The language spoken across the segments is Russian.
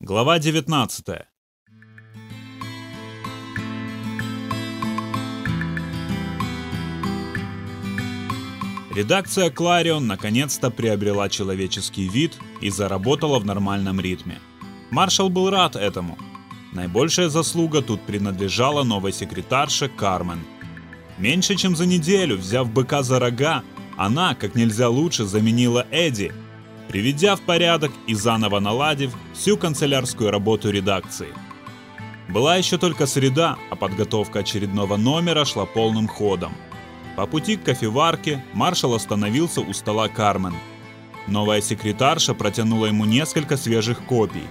Глава 19. Редакция Кларион наконец-то приобрела человеческий вид и заработала в нормальном ритме. Маршал был рад этому. Наибольшая заслуга тут принадлежала новой секретарше Кармен. Меньше чем за неделю, взяв быка за рога, она, как нельзя лучше, заменила Эдди – приведя в порядок и заново наладив всю канцелярскую работу редакции. Была еще только среда, а подготовка очередного номера шла полным ходом. По пути к кофеварке маршал остановился у стола Кармен. Новая секретарша протянула ему несколько свежих копий.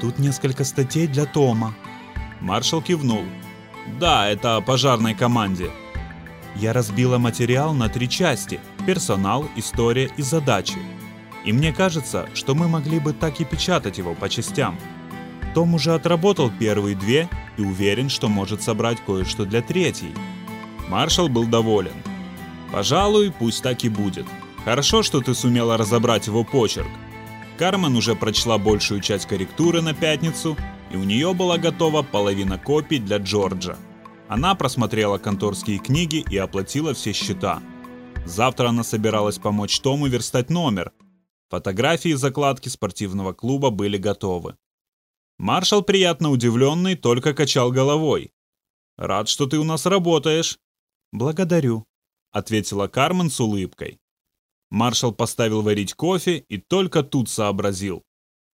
«Тут несколько статей для Тома». Маршал кивнул. «Да, это о пожарной команде». «Я разбила материал на три части – персонал, история и задачи. И мне кажется, что мы могли бы так и печатать его по частям. Том уже отработал первые две и уверен, что может собрать кое-что для третьей. Маршал был доволен. Пожалуй, пусть так и будет. Хорошо, что ты сумела разобрать его почерк. Кармен уже прочла большую часть корректуры на пятницу, и у нее была готова половина копий для Джорджа. Она просмотрела конторские книги и оплатила все счета. Завтра она собиралась помочь Тому верстать номер, Фотографии и закладки спортивного клуба были готовы. Маршал, приятно удивленный, только качал головой. «Рад, что ты у нас работаешь». «Благодарю», — ответила Кармен с улыбкой. Маршал поставил варить кофе и только тут сообразил.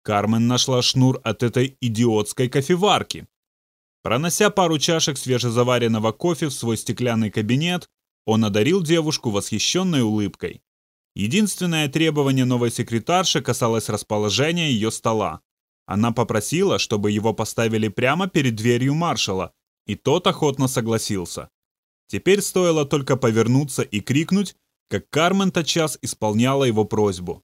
Кармен нашла шнур от этой идиотской кофеварки. Пронося пару чашек свежезаваренного кофе в свой стеклянный кабинет, он одарил девушку восхищенной улыбкой. Единственное требование новой секретарши касалось расположения ее стола. Она попросила, чтобы его поставили прямо перед дверью маршала, и тот охотно согласился. Теперь стоило только повернуться и крикнуть, как Кармен тотчас исполняла его просьбу.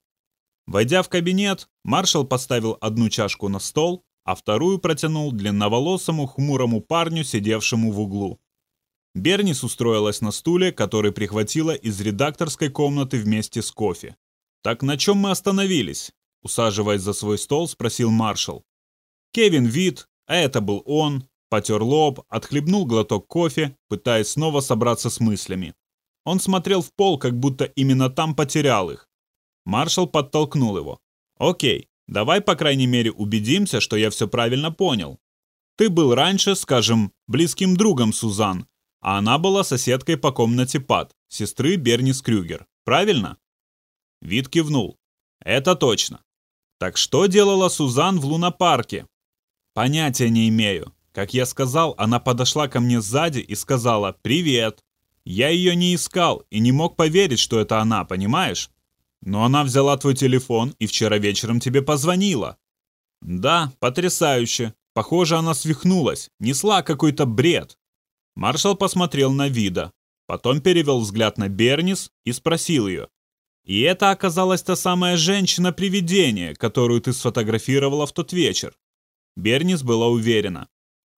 Войдя в кабинет, маршал поставил одну чашку на стол, а вторую протянул длинноволосому хмурому парню, сидевшему в углу. Бернис устроилась на стуле, который прихватила из редакторской комнаты вместе с кофе. «Так на чем мы остановились?» Усаживаясь за свой стол, спросил маршал. Кевин вид, а это был он, потер лоб, отхлебнул глоток кофе, пытаясь снова собраться с мыслями. Он смотрел в пол, как будто именно там потерял их. Маршал подтолкнул его. «Окей, давай по крайней мере убедимся, что я все правильно понял. Ты был раньше, скажем, близким другом Сузан, а она была соседкой по комнате Пат, сестры Бернис Крюгер. Правильно? Вид кивнул. Это точно. Так что делала Сузан в лунопарке? Понятия не имею. Как я сказал, она подошла ко мне сзади и сказала «Привет». Я ее не искал и не мог поверить, что это она, понимаешь? Но она взяла твой телефон и вчера вечером тебе позвонила. Да, потрясающе. Похоже, она свихнулась, несла какой-то бред. Маршал посмотрел на Вида, потом перевел взгляд на Бернис и спросил ее. «И это оказалась та самая женщина-привидение, которую ты сфотографировала в тот вечер?» Бернис была уверена.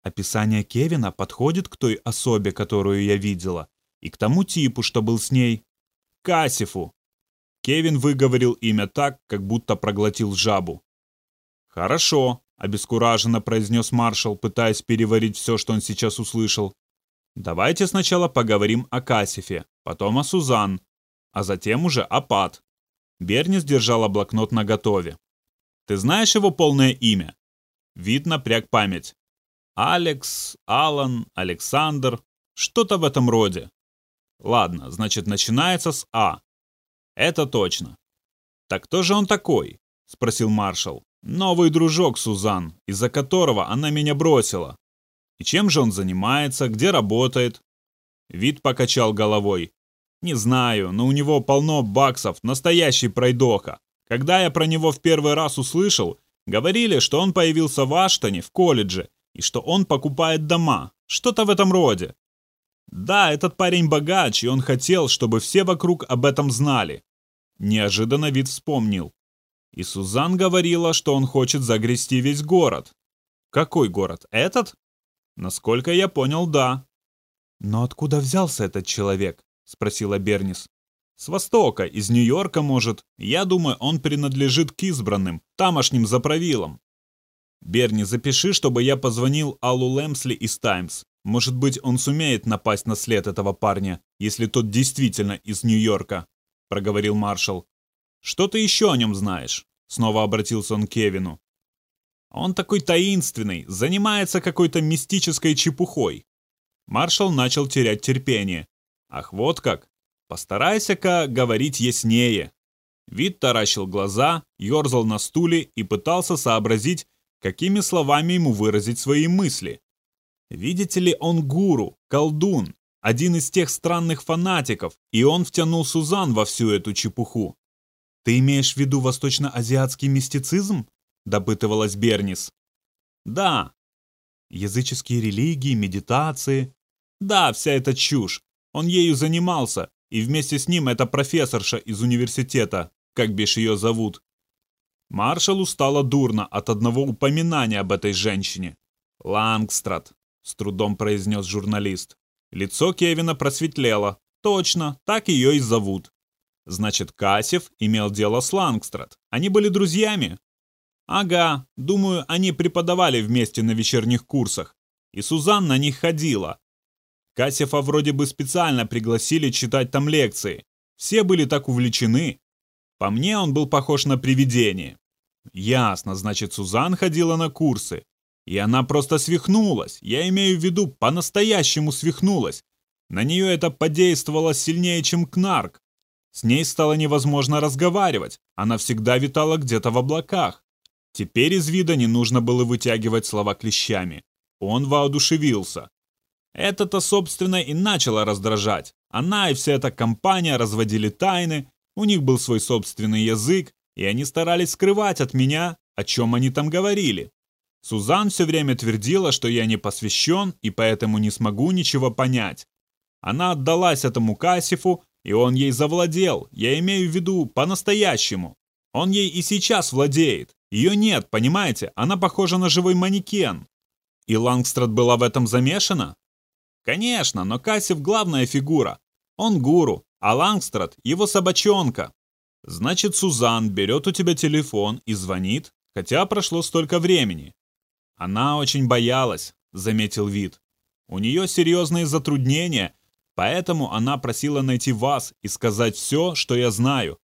«Описание Кевина подходит к той особе, которую я видела, и к тому типу, что был с ней. Касифу». Кевин выговорил имя так, как будто проглотил жабу. «Хорошо», — обескураженно произнес маршал, пытаясь переварить все, что он сейчас услышал. Давайте сначала поговорим о Касифе, потом о Сузан, а затем уже о Пат. Бернис держала блокнот наготове. Ты знаешь его полное имя? Вид напряг память. Алекс, Алан, Александр, что-то в этом роде. Ладно, значит, начинается с А. Это точно. Так кто же он такой? Спросил маршал. Новый дружок Сузан, из-за которого она меня бросила. И чем же он занимается, где работает? Вид покачал головой. Не знаю, но у него полно баксов, настоящий пройдоха. Когда я про него в первый раз услышал, говорили, что он появился в Аштоне, в колледже, и что он покупает дома. Что-то в этом роде. Да, этот парень богач, и он хотел, чтобы все вокруг об этом знали. Неожиданно вид вспомнил. И Сузан говорила, что он хочет загрести весь город. Какой город? Этот? Насколько я понял, да. Но откуда взялся этот человек? Спросила Бернис. С востока, из Нью-Йорка, может. Я думаю, он принадлежит к избранным, тамошним заправилам. Берни, запиши, чтобы я позвонил Аллу Лэмсли из «Таймс». Может быть, он сумеет напасть на след этого парня, если тот действительно из Нью-Йорка», — проговорил маршал. «Что ты еще о нем знаешь?» — снова обратился он к Кевину. «Он такой таинственный, занимается какой-то мистической чепухой». Маршал начал терять терпение. «Ах, вот как! Постарайся-ка говорить яснее». Вид таращил глаза, ерзал на стуле и пытался сообразить, какими словами ему выразить свои мысли. Видите ли, он гуру, колдун, один из тех странных фанатиков, и он втянул Сузан во всю эту чепуху. «Ты имеешь в виду восточно-азиатский мистицизм?» – допытывалась Бернис. «Да». «Языческие религии, медитации?» «Да, вся эта чушь. Он ею занимался, и вместе с ним эта профессорша из университета, как бишь ее зовут. Маршалу стало дурно от одного упоминания об этой женщине. «Лангстрад», — с трудом произнес журналист. Лицо Кевина просветлело. Точно, так ее и зовут. Значит, Касев имел дело с Лангстрад. Они были друзьями? Ага, думаю, они преподавали вместе на вечерних курсах. И Сузан на них ходила. Касефа вроде бы специально пригласили читать там лекции. Все были так увлечены. По мне он был похож на привидение. Ясно, значит, Сузан ходила на курсы. И она просто свихнулась. Я имею в виду, по-настоящему свихнулась. На нее это подействовало сильнее, чем Кнарк. С ней стало невозможно разговаривать. Она всегда витала где-то в облаках. Теперь из вида не нужно было вытягивать слова клещами. Он воодушевился. Это-то, собственно, и начало раздражать. Она и вся эта компания разводили тайны, у них был свой собственный язык, и они старались скрывать от меня, о чем они там говорили. Сузан все время твердила, что я не посвящен и поэтому не смогу ничего понять. Она отдалась этому Касифу, и он ей завладел, я имею в виду по-настоящему. Он ей и сейчас владеет. Ее нет, понимаете, она похожа на живой манекен. И Лангстрад была в этом замешана? Конечно, но Кассив главная фигура. Он гуру, а Лангстрад — его собачонка. Значит, Сузан берет у тебя телефон и звонит, хотя прошло столько времени. Она очень боялась, заметил Вид. У нее серьезные затруднения, поэтому она просила найти вас и сказать все, что я знаю.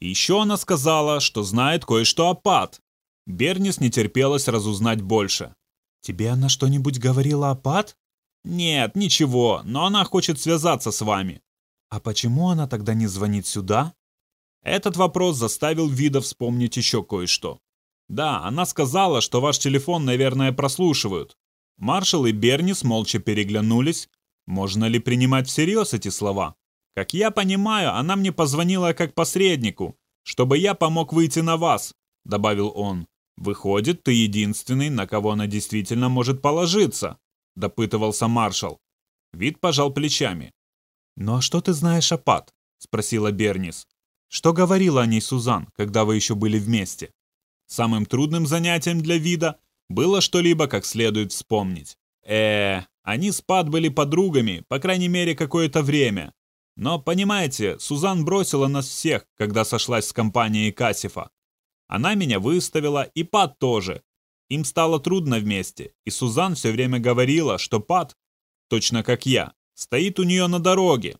Еще она сказала, что знает кое-что о Пат. Бернис не терпелось разузнать больше. «Тебе она что-нибудь говорила о Пат?» «Нет, ничего, но она хочет связаться с вами. А почему она тогда не звонит сюда? Этот вопрос заставил Вида вспомнить еще кое-что. Да, она сказала, что ваш телефон, наверное, прослушивают. Маршал и Бернис молча переглянулись. Можно ли принимать всерьез эти слова? Как я понимаю, она мне позвонила как посреднику, чтобы я помог выйти на вас, добавил он. Выходит, ты единственный, на кого она действительно может положиться, допытывался маршал. Вид пожал плечами. «Ну а что ты знаешь о Пат?» — спросила Бернис. «Что говорила о ней Сузан, когда вы еще были вместе?» Самым трудным занятием для вида было что-либо как следует вспомнить. э они с Пат были подругами, по крайней мере, какое-то время. Но, понимаете, Сузан бросила нас всех, когда сошлась с компанией Кассифа. Она меня выставила, и Пат тоже. Им стало трудно вместе, и Сузан все время говорила, что Пат, точно как я, стоит у нее на дороге,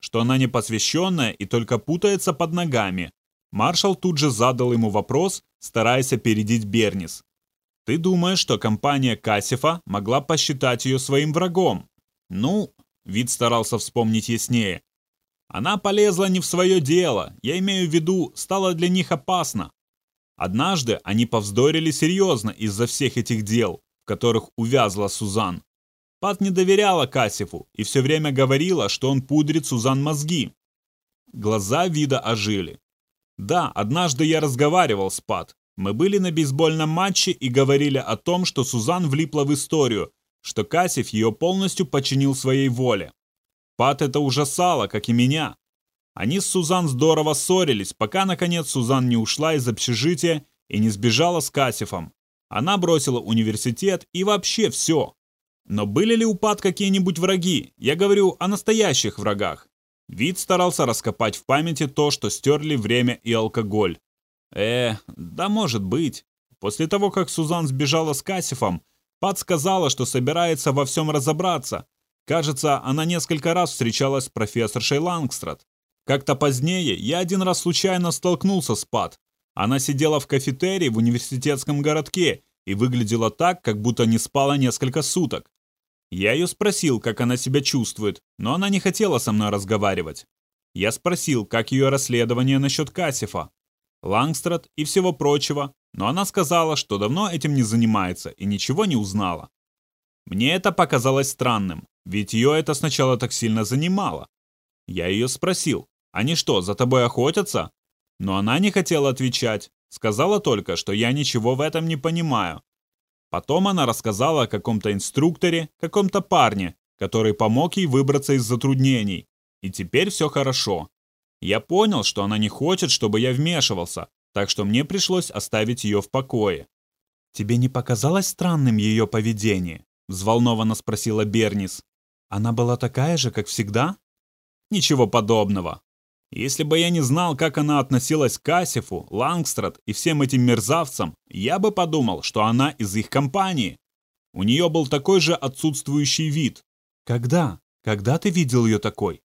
что она непосвященная и только путается под ногами. Маршал тут же задал ему вопрос, стараясь опередить Бернис. «Ты думаешь, что компания Кассифа могла посчитать ее своим врагом?» «Ну...» — вид старался вспомнить яснее. «Она полезла не в свое дело, я имею в виду, стало для них опасно. Однажды они повздорили серьезно из-за всех этих дел, в которых увязла Сузан. Пат не доверяла Кассифу и все время говорила, что он пудрит Сузан мозги. Глаза вида ожили. Да, однажды я разговаривал с Пат. Мы были на бейсбольном матче и говорили о том, что Сузан влипла в историю, что Кассив ее полностью подчинил своей воле. Пат это ужасало, как и меня. Они с Сузан здорово ссорились, пока, наконец, Сузан не ушла из общежития и не сбежала с Кассифом. Она бросила университет и вообще все. Но были ли у Пат какие-нибудь враги? Я говорю о настоящих врагах. Вид старался раскопать в памяти то, что стерли время и алкоголь. Э, да может быть. После того, как Сузан сбежала с Кассифом, Пат сказала, что собирается во всем разобраться. Кажется, она несколько раз встречалась с профессоршей Лангстрад. Как-то позднее я один раз случайно столкнулся с Пат. Она сидела в кафетерии в университетском городке и выглядела так, как будто не спала несколько суток. Я ее спросил, как она себя чувствует, но она не хотела со мной разговаривать. Я спросил, как ее расследование насчет Кассифа, Лангстрад и всего прочего, но она сказала, что давно этим не занимается и ничего не узнала. Мне это показалось странным, ведь ее это сначала так сильно занимало. Я ее спросил, они что, за тобой охотятся? Но она не хотела отвечать, сказала только, что я ничего в этом не понимаю. Потом она рассказала о каком-то инструкторе, каком-то парне, который помог ей выбраться из затруднений. И теперь все хорошо. Я понял, что она не хочет, чтобы я вмешивался, так что мне пришлось оставить ее в покое. «Тебе не показалось странным ее поведение?» — взволнованно спросила Бернис. «Она была такая же, как всегда?» «Ничего подобного. Если бы я не знал, как она относилась к Кассифу, Лангстрад и всем этим мерзавцам, я бы подумал, что она из их компании. У нее был такой же отсутствующий вид». «Когда? Когда ты видел ее такой?»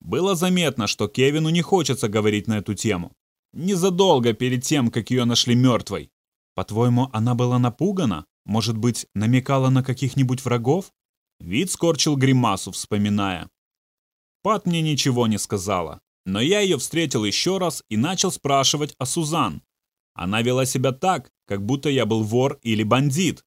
Было заметно, что Кевину не хочется говорить на эту тему. Незадолго перед тем, как ее нашли мертвой. По-твоему, она была напугана? Может быть, намекала на каких-нибудь врагов? Вид скорчил гримасу, вспоминая. Пат мне ничего не сказала, но я ее встретил еще раз и начал спрашивать о Сузан. Она вела себя так, как будто я был вор или бандит.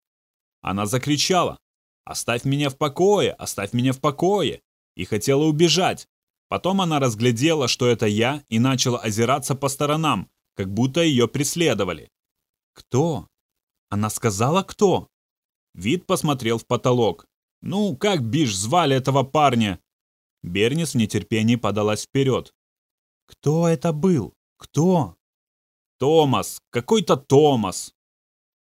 Она закричала «Оставь меня в покое! Оставь меня в покое!» и хотела убежать, Потом она разглядела, что это я, и начала озираться по сторонам, как будто ее преследовали. «Кто?» Она сказала, кто? Вид посмотрел в потолок. «Ну, как, Биш, звали этого парня?» Бернис в нетерпении подалась вперед. «Кто это был? Кто?» «Томас! Какой-то Томас!»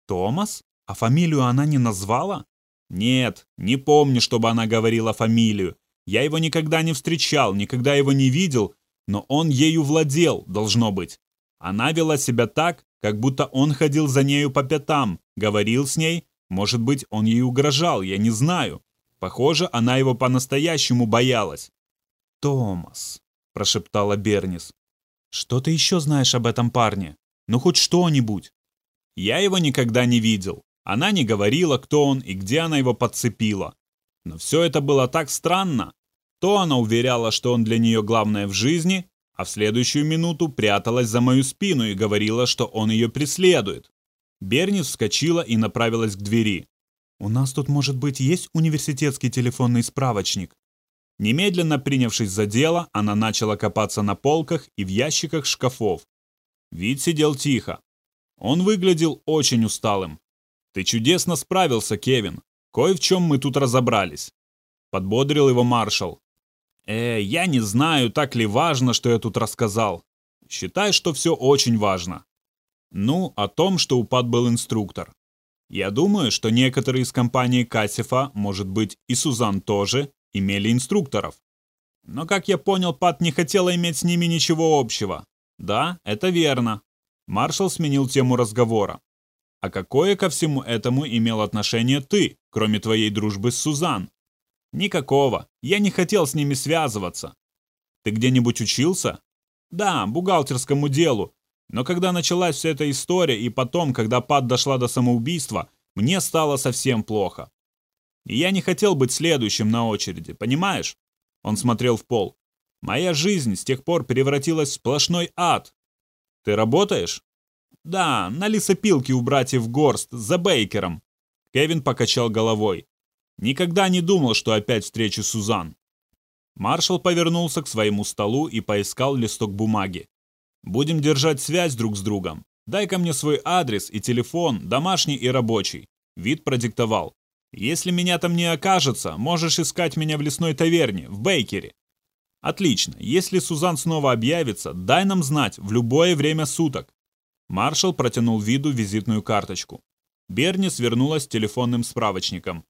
«Томас? А фамилию она не назвала?» «Нет, не помню, чтобы она говорила фамилию. Я его никогда не встречал, никогда его не видел, но он ею владел, должно быть. Она вела себя так, как будто он ходил за нею по пятам, говорил с ней, может быть, он ей угрожал, я не знаю. Похоже, она его по-настоящему боялась. «Томас», — прошептала Бернис, — «что ты еще знаешь об этом парне? Ну, хоть что-нибудь». Я его никогда не видел. Она не говорила, кто он и где она его подцепила. Но все это было так странно. То она уверяла, что он для нее главное в жизни, а в следующую минуту пряталась за мою спину и говорила, что он ее преследует. Берни вскочила и направилась к двери. «У нас тут, может быть, есть университетский телефонный справочник?» Немедленно принявшись за дело, она начала копаться на полках и в ящиках шкафов. Вид сидел тихо. Он выглядел очень усталым. «Ты чудесно справился, Кевин. Кое в чем мы тут разобрались. Подбодрил его маршал. Э, я не знаю, так ли важно, что я тут рассказал. Считай, что все очень важно. Ну, о том, что у Пат был инструктор. Я думаю, что некоторые из компании Кассифа, может быть, и Сузан тоже, имели инструкторов. Но, как я понял, Пат не хотела иметь с ними ничего общего. Да, это верно. Маршал сменил тему разговора. А какое ко всему этому имел отношение ты, кроме твоей дружбы с Сузан? Никакого. Я не хотел с ними связываться. Ты где-нибудь учился? Да, бухгалтерскому делу. Но когда началась вся эта история, и потом, когда Пат дошла до самоубийства, мне стало совсем плохо. И я не хотел быть следующим на очереди, понимаешь? Он смотрел в пол. Моя жизнь с тех пор превратилась в сплошной ад. Ты работаешь? Да, на лесопилке у братьев Горст, за Бейкером. Кевин покачал головой. Никогда не думал, что опять встречу Сузан. Маршал повернулся к своему столу и поискал листок бумаги. «Будем держать связь друг с другом. Дай-ка мне свой адрес и телефон, домашний и рабочий». Вид продиктовал. «Если меня там не окажется, можешь искать меня в лесной таверне, в Бейкере». «Отлично. Если Сузан снова объявится, дай нам знать в любое время суток. Маршал протянул виду визитную карточку. Берни свернулась с телефонным справочником.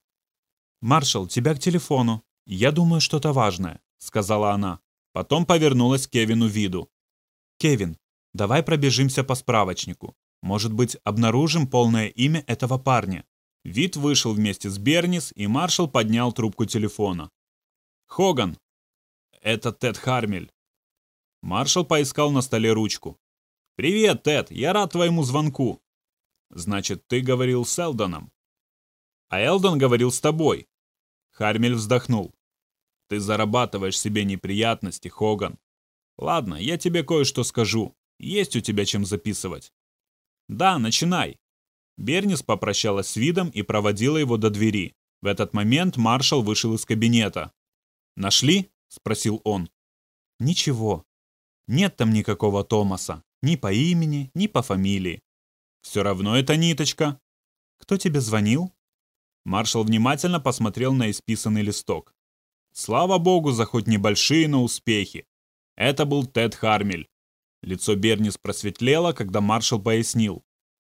«Маршал, тебя к телефону. Я думаю, что-то важное», — сказала она. Потом повернулась к Кевину виду. «Кевин, давай пробежимся по справочнику. Может быть, обнаружим полное имя этого парня?» Вид вышел вместе с Бернис, и маршал поднял трубку телефона. «Хоган!» «Это Тед Хармель». Маршал поискал на столе ручку. «Привет, Тед, я рад твоему звонку». «Значит, ты говорил с Элдоном?» «А Элдон говорил с тобой». Хармель вздохнул. «Ты зарабатываешь себе неприятности, Хоган. Ладно, я тебе кое-что скажу. Есть у тебя чем записывать?» «Да, начинай». Бернис попрощалась с видом и проводила его до двери. В этот момент маршал вышел из кабинета. «Нашли?» – спросил он. «Ничего. Нет там никакого Томаса. Ни по имени, ни по фамилии. Все равно это ниточка. Кто тебе звонил?» Маршал внимательно посмотрел на исписанный листок. Слава богу за хоть небольшие, но успехи. Это был Тед Хармель. Лицо Бернис просветлело, когда маршал пояснил.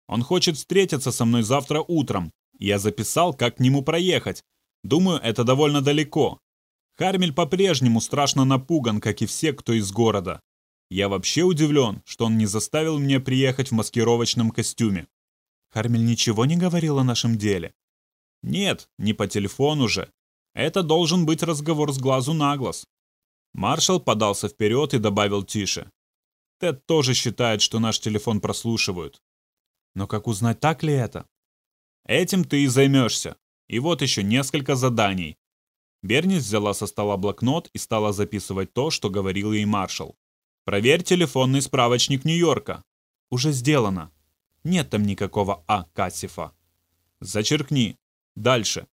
Он хочет встретиться со мной завтра утром. Я записал, как к нему проехать. Думаю, это довольно далеко. Хармель по-прежнему страшно напуган, как и все, кто из города. Я вообще удивлен, что он не заставил меня приехать в маскировочном костюме. Хармель ничего не говорил о нашем деле. Нет, не по телефону же. Это должен быть разговор с глазу на глаз. Маршал подался вперед и добавил тише. Тед тоже считает, что наш телефон прослушивают. Но как узнать, так ли это? Этим ты и займешься. И вот еще несколько заданий. Бернис взяла со стола блокнот и стала записывать то, что говорил ей маршал. Проверь телефонный справочник Нью-Йорка. Уже сделано. Нет там никакого А. Кассифа. Зачеркни. Дальше.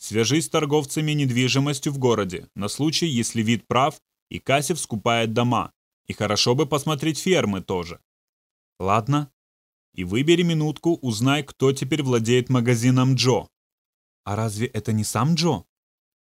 Свяжись с торговцами недвижимостью в городе, на случай, если вид прав и Кассив скупает дома. И хорошо бы посмотреть фермы тоже. Ладно, и выбери минутку, узнай, кто теперь владеет магазином Джо. А разве это не сам Джо?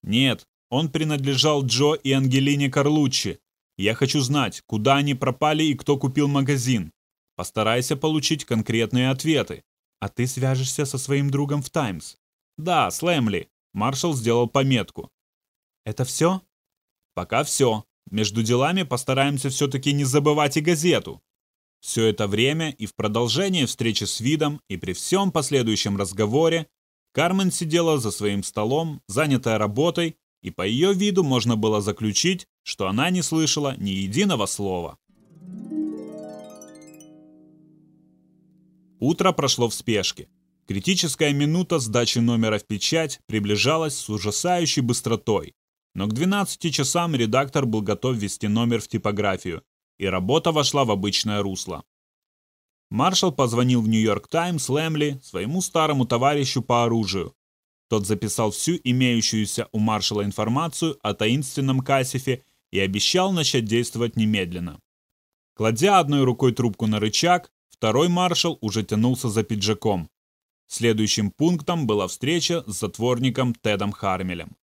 Нет, он принадлежал Джо и Ангелине Карлуччи. Я хочу знать, куда они пропали и кто купил магазин. Постарайся получить конкретные ответы. А ты свяжешься со своим другом в Таймс? Да, с Лэмли. Маршал сделал пометку. Это все? Пока все. Между делами постараемся все-таки не забывать и газету. Все это время и в продолжение встречи с видом, и при всем последующем разговоре Кармен сидела за своим столом, занятая работой, и по ее виду можно было заключить, что она не слышала ни единого слова. Утро прошло в спешке. Критическая минута сдачи номера в печать приближалась с ужасающей быстротой. Но к 12 часам редактор был готов ввести номер в типографию, и работа вошла в обычное русло. Маршал позвонил в Нью-Йорк Таймс Лэмли, своему старому товарищу по оружию. Тот записал всю имеющуюся у маршала информацию о таинственном Кассифе и обещал начать действовать немедленно. Кладя одной рукой трубку на рычаг, второй маршал уже тянулся за пиджаком. Следующим пунктом была встреча с затворником Тедом Хармелем.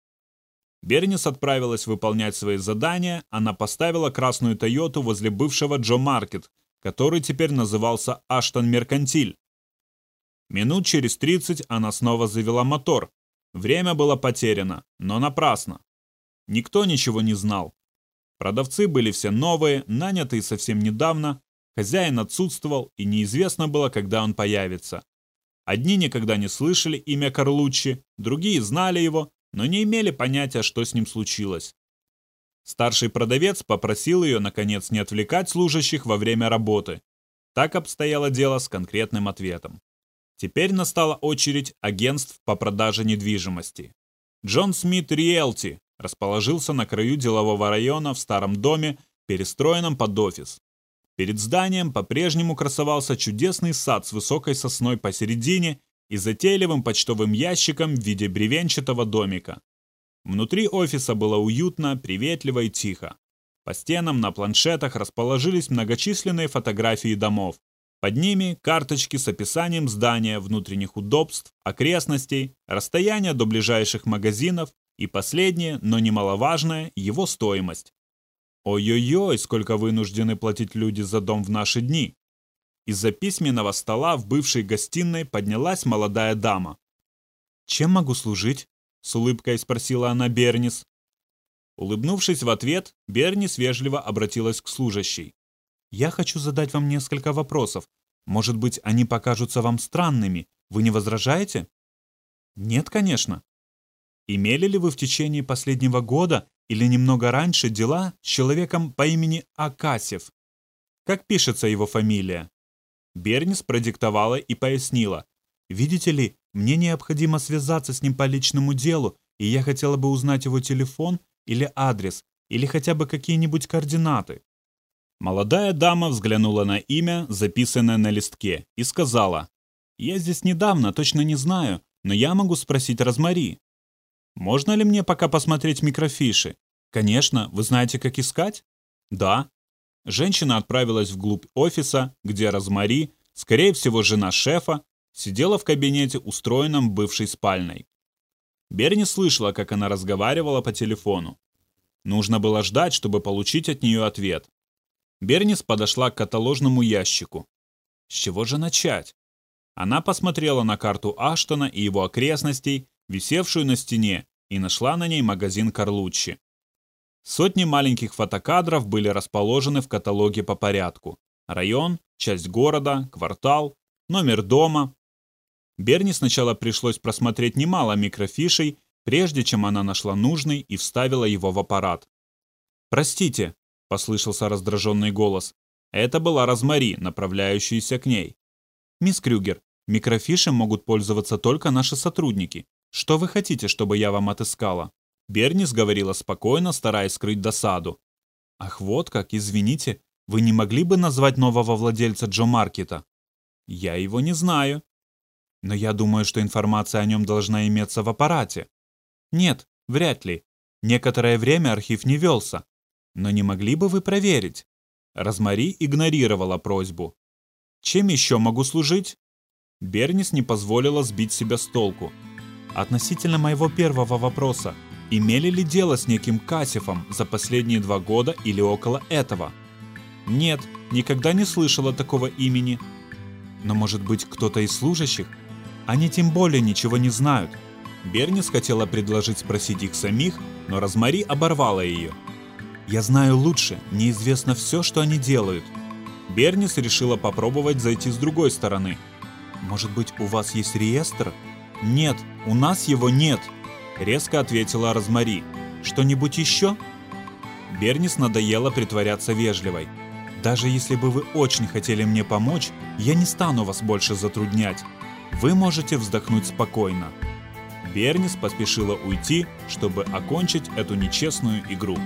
Бернис отправилась выполнять свои задания, она поставила красную Тойоту возле бывшего Джо Маркет, который теперь назывался Аштон Меркантиль. Минут через 30 она снова завела мотор. Время было потеряно, но напрасно. Никто ничего не знал. Продавцы были все новые, нанятые совсем недавно, хозяин отсутствовал, и неизвестно было, когда он появится. Одни никогда не слышали имя Карлуччи, другие знали его, но не имели понятия, что с ним случилось. Старший продавец попросил ее, наконец, не отвлекать служащих во время работы. Так обстояло дело с конкретным ответом. Теперь настала очередь агентств по продаже недвижимости. Джон Смит Риэлти расположился на краю делового района в старом доме, перестроенном под офис. Перед зданием по-прежнему красовался чудесный сад с высокой сосной посередине и затейливым почтовым ящиком в виде бревенчатого домика. Внутри офиса было уютно, приветливо и тихо. По стенам на планшетах расположились многочисленные фотографии домов. Под ними карточки с описанием здания, внутренних удобств, окрестностей, расстояния до ближайших магазинов и последнее, но немаловажное, его стоимость. Ой-ой-ой, сколько вынуждены платить люди за дом в наши дни. Из-за письменного стола в бывшей гостиной поднялась молодая дама. «Чем могу служить?» — с улыбкой спросила она Бернис. Улыбнувшись в ответ, Бернис вежливо обратилась к служащей. «Я хочу задать вам несколько вопросов, Может быть, они покажутся вам странными. Вы не возражаете? Нет, конечно. Имели ли вы в течение последнего года или немного раньше дела с человеком по имени Акасев? Как пишется его фамилия? Бернис продиктовала и пояснила. «Видите ли, мне необходимо связаться с ним по личному делу, и я хотела бы узнать его телефон или адрес, или хотя бы какие-нибудь координаты». Молодая дама взглянула на имя, записанное на листке, и сказала, «Я здесь недавно, точно не знаю, но я могу спросить Розмари». «Можно ли мне пока посмотреть микрофиши?» «Конечно, вы знаете, как искать?» «Да». Женщина отправилась вглубь офиса, где Розмари, скорее всего жена шефа, сидела в кабинете, устроенном бывшей спальной. Берни слышала, как она разговаривала по телефону. Нужно было ждать, чтобы получить от нее ответ. Бернис подошла к каталожному ящику. С чего же начать? Она посмотрела на карту Аштона и его окрестностей, висевшую на стене, и нашла на ней магазин Карлуччи. Сотни маленьких фотокадров были расположены в каталоге по порядку. Район, часть города, квартал, номер дома. Берни сначала пришлось просмотреть немало микрофишей, прежде чем она нашла нужный и вставила его в аппарат. «Простите», — послышался раздраженный голос. Это была Розмари, направляющаяся к ней. «Мисс Крюгер, микрофишем могут пользоваться только наши сотрудники. Что вы хотите, чтобы я вам отыскала?» Бернис говорила спокойно, стараясь скрыть досаду. «Ах, вот как, извините, вы не могли бы назвать нового владельца Джо Маркета?» «Я его не знаю». «Но я думаю, что информация о нем должна иметься в аппарате». «Нет, вряд ли. Некоторое время архив не велся. Но не могли бы вы проверить?» Розмари игнорировала просьбу. «Чем еще могу служить?» Бернис не позволила сбить себя с толку. «Относительно моего первого вопроса, имели ли дело с неким Касифом за последние два года или около этого?» «Нет, никогда не слышала такого имени». «Но может быть кто-то из служащих? Они тем более ничего не знают». Бернис хотела предложить спросить их самих, но Розмари оборвала ее. «Я знаю лучше, мне известно все, что они делают». Бернис решила попробовать зайти с другой стороны. «Может быть, у вас есть реестр?» «Нет, у нас его нет», — резко ответила Розмари. «Что-нибудь еще?» Бернис надоело притворяться вежливой. «Даже если бы вы очень хотели мне помочь, я не стану вас больше затруднять. Вы можете вздохнуть спокойно». Бернис поспешила уйти, чтобы окончить эту нечестную игру.